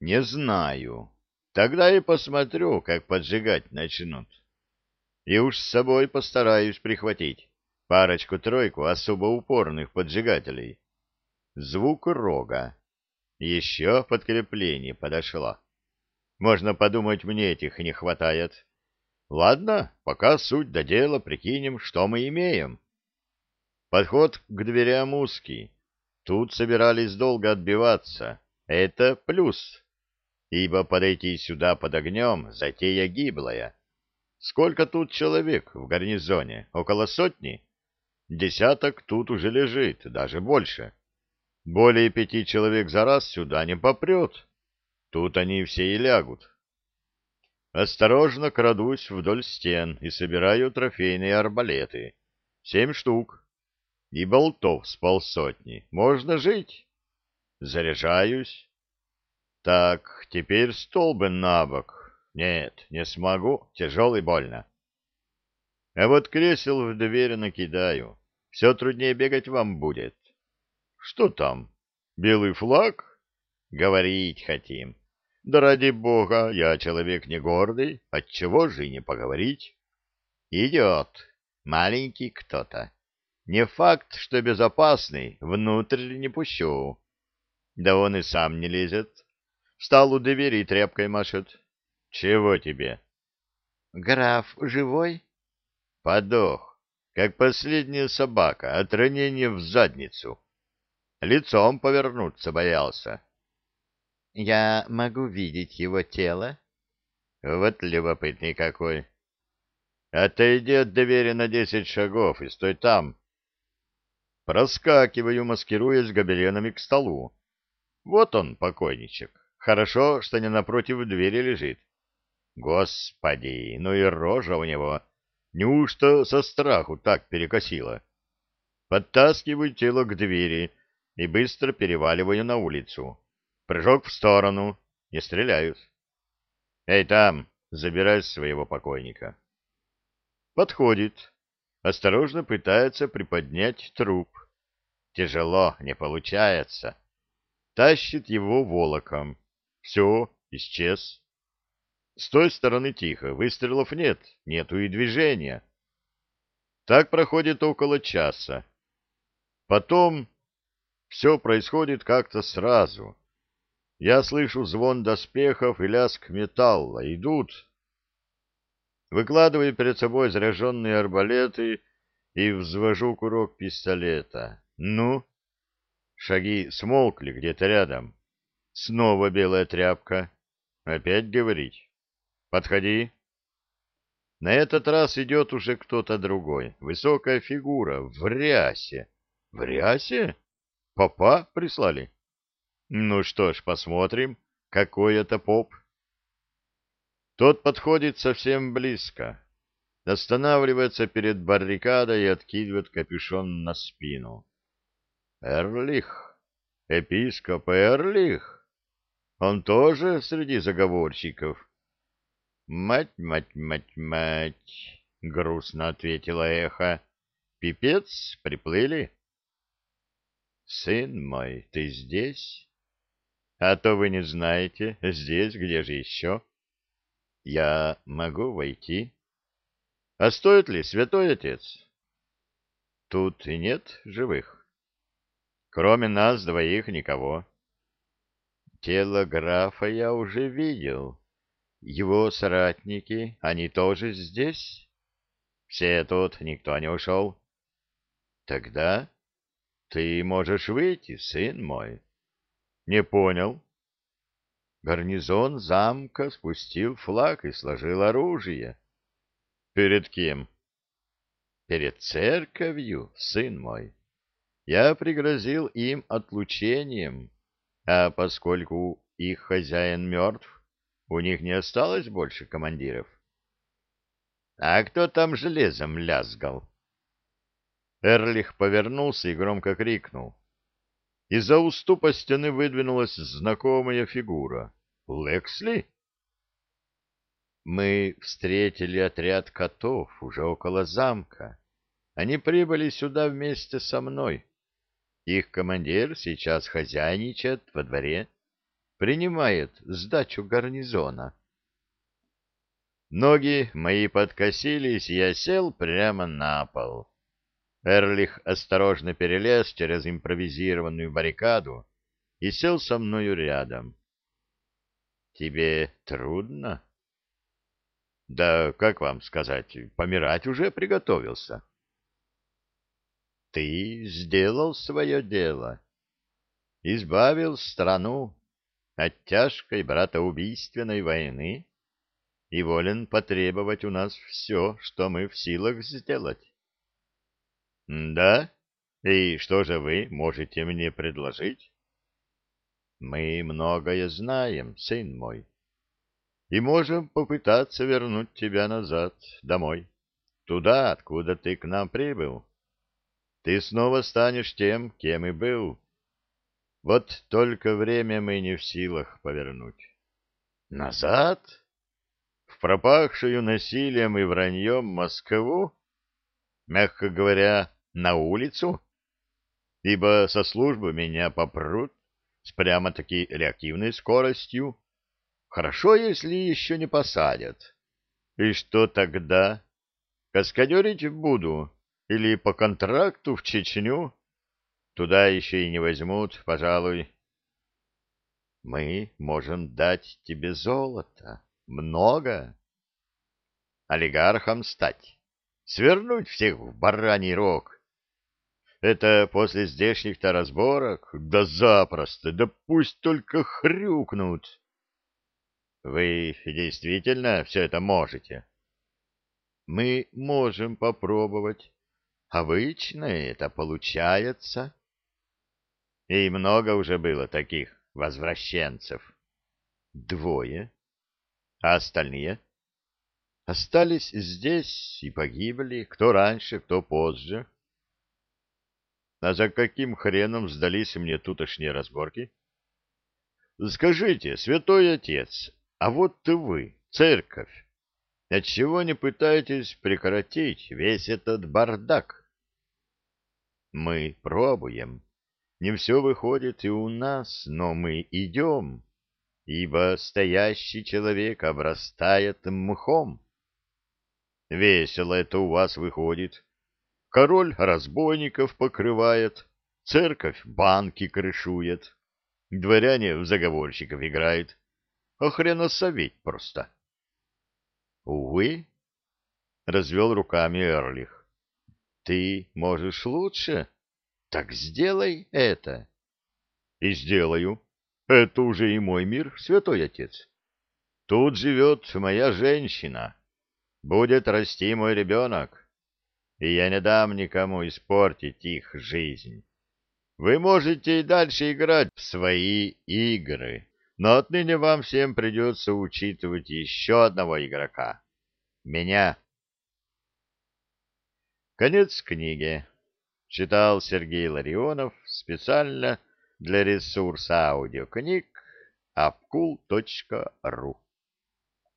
Не знаю. Тогда и посмотрю, как поджигать начнут. И уж с собой постараюсь прихватить парочку-тройку особо упорных поджигателей. Звук рога. Еще подкрепление подошло. Можно подумать, мне этих не хватает. Ладно, пока суть до дела, прикинем, что мы имеем. Подход к дверям узкий. Тут собирались долго отбиваться. Это плюс, ибо подойти сюда под огнем — затея гиблая. Сколько тут человек в гарнизоне? Около сотни? Десяток тут уже лежит, даже больше. Более пяти человек за раз сюда не попрет. Тут они все и лягут. Осторожно крадусь вдоль стен и собираю трофейные арбалеты. Семь штук. И болтов с полсотни. Можно жить. Заряжаюсь. Так, теперь столбы на бок. Нет, не смогу. Тяжелый больно. А вот кресел в дверь накидаю. Все труднее бегать вам будет. Что там? Белый флаг? Говорить хотим. Да ради бога, я человек не гордый, отчего же и не поговорить? Идет. Маленький кто-то. Не факт, что безопасный, внутрь не пущу. Да он и сам не лезет. Встал у двери и тряпкой машет. Чего тебе? Граф живой? Подох, как последняя собака от ранения в задницу. Лицом повернуться боялся. Я могу видеть его тело? Вот любопытный какой. Отойди от двери на десять шагов и стой там. Проскакиваю, маскируясь гобеленами к столу. Вот он, покойничек. Хорошо, что не напротив двери лежит. Господи, ну и рожа у него Неужто со страху так перекосило? Подтаскиваю тело к двери и быстро переваливаю на улицу. Прыжок в сторону. Не стреляют. Эй, там, забирай своего покойника. Подходит. Осторожно пытается приподнять труп. Тяжело, не получается. Тащит его волоком. Все, исчез. С той стороны тихо, выстрелов нет, нету и движения. Так проходит около часа. Потом все происходит как-то сразу. Я слышу звон доспехов и лязг металла. Идут. Выкладываю перед собой заряженные арбалеты и взвожу курок пистолета. Ну? Шаги смолкли где-то рядом. Снова белая тряпка. Опять говорить. Подходи. На этот раз идет уже кто-то другой. Высокая фигура в рясе. В рясе? Попа прислали? Ну что ж, посмотрим, какой это поп. Тот подходит совсем близко. Останавливается перед баррикадой и откидывает капюшон на спину. Эрлих. Епископ Эрлих. Он тоже среди заговорщиков. «Мать, мать, мать, мать!» — грустно ответила эхо. «Пипец, приплыли?» «Сын мой, ты здесь?» «А то вы не знаете, здесь, где же еще?» «Я могу войти?» «А стоит ли, святой отец?» «Тут и нет живых. Кроме нас двоих никого». «Тело графа я уже видел». Его соратники, они тоже здесь? Все тут, никто не ушел. Тогда ты можешь выйти, сын мой. Не понял. Гарнизон замка спустил флаг и сложил оружие. Перед кем? Перед церковью, сын мой. Я пригрозил им отлучением, а поскольку их хозяин мертв, у них не осталось больше командиров. А кто там железом лязгал? Эрлих повернулся и громко крикнул. Из-за уступа стены выдвинулась знакомая фигура. Лексли? Мы встретили отряд котов уже около замка. Они прибыли сюда вместе со мной. Их командир сейчас хозяйничает во дворе принимает сдачу гарнизона. Ноги мои подкосились, я сел прямо на пол. Эрлих осторожно перелез через импровизированную баррикаду и сел со мною рядом. — Тебе трудно? — Да, как вам сказать, помирать уже приготовился. — Ты сделал свое дело. Избавил страну от тяжкой братоубийственной войны и волен потребовать у нас все, что мы в силах сделать. — Да? И что же вы можете мне предложить? — Мы многое знаем, сын мой, и можем попытаться вернуть тебя назад, домой, туда, откуда ты к нам прибыл. Ты снова станешь тем, кем и был. Вот только время мы не в силах повернуть. — Назад? В пропахшую насилием и враньем Москву? Мягко говоря, на улицу, ибо со службы меня попрут с прямо-таки реактивной скоростью. Хорошо, если еще не посадят. И что тогда? Каскадерить буду? Или по контракту в Чечню? Туда еще и не возьмут, пожалуй. Мы можем дать тебе золото. Много. Олигархом стать. Свернуть всех в бараний рог это после здешних-то разборок? Да запросто, да пусть только хрюкнут. Вы действительно все это можете? Мы можем попробовать. Обычно это получается. И много уже было таких возвращенцев. Двое. А остальные? Остались здесь и погибли, кто раньше, кто позже. А за каким хреном сдались мне тутошние разборки? Скажите, святой отец, а вот ты вы, церковь, отчего не пытаетесь прекратить весь этот бардак? Мы пробуем. Не все выходит и у нас, но мы идем, ибо стоящий человек обрастает мхом. Весело это у вас выходит, Король разбойников покрывает, церковь банки крышует, дворяне в заговорщиков играют. Охреносоветь просто. Увы, — развел руками Эрлих, — ты можешь лучше? Так сделай это. И сделаю. Это уже и мой мир, святой отец. Тут живет моя женщина. Будет расти мой ребенок и я не дам никому испортить их жизнь. Вы можете и дальше играть в свои игры, но отныне вам всем придется учитывать еще одного игрока — меня. Конец книги. Читал Сергей Ларионов специально для ресурса аудиокниг apkul.ru